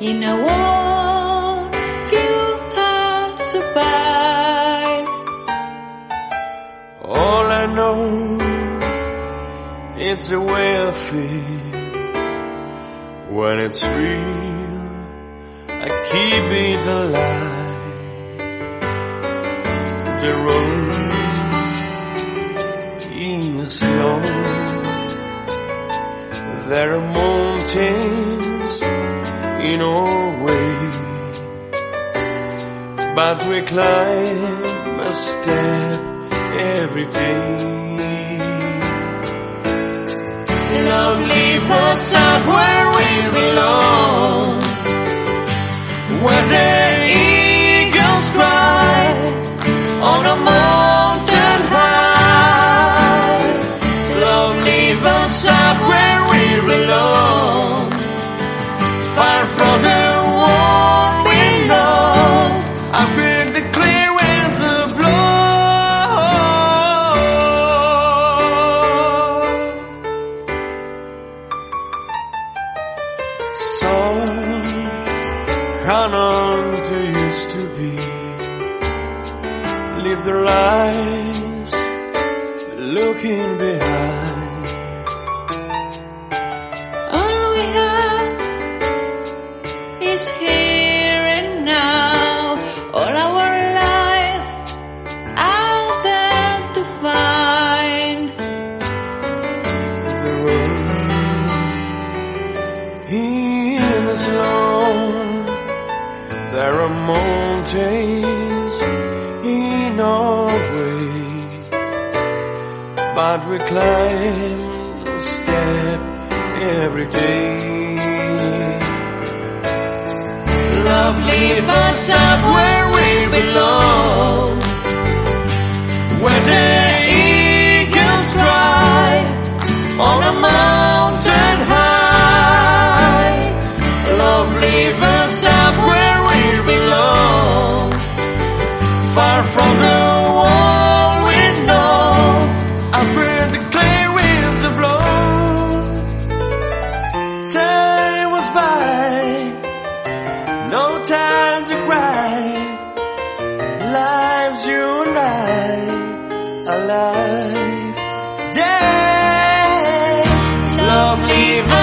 In a war, few have survived. All I know, it's the way I feel. When it's real, I keep it alive. The road is long. There are mountains in our way, but we climb a step every day. Love leave us up where we to used to be. Live the lives mountains in our way, but we climb a step every day. Love leave us up where we belong, where the eagles cry on a mountain far from the wall we know. I pray the clear winds of blow. Time was by, no time to cry. Lives you and I alive. day, lovely.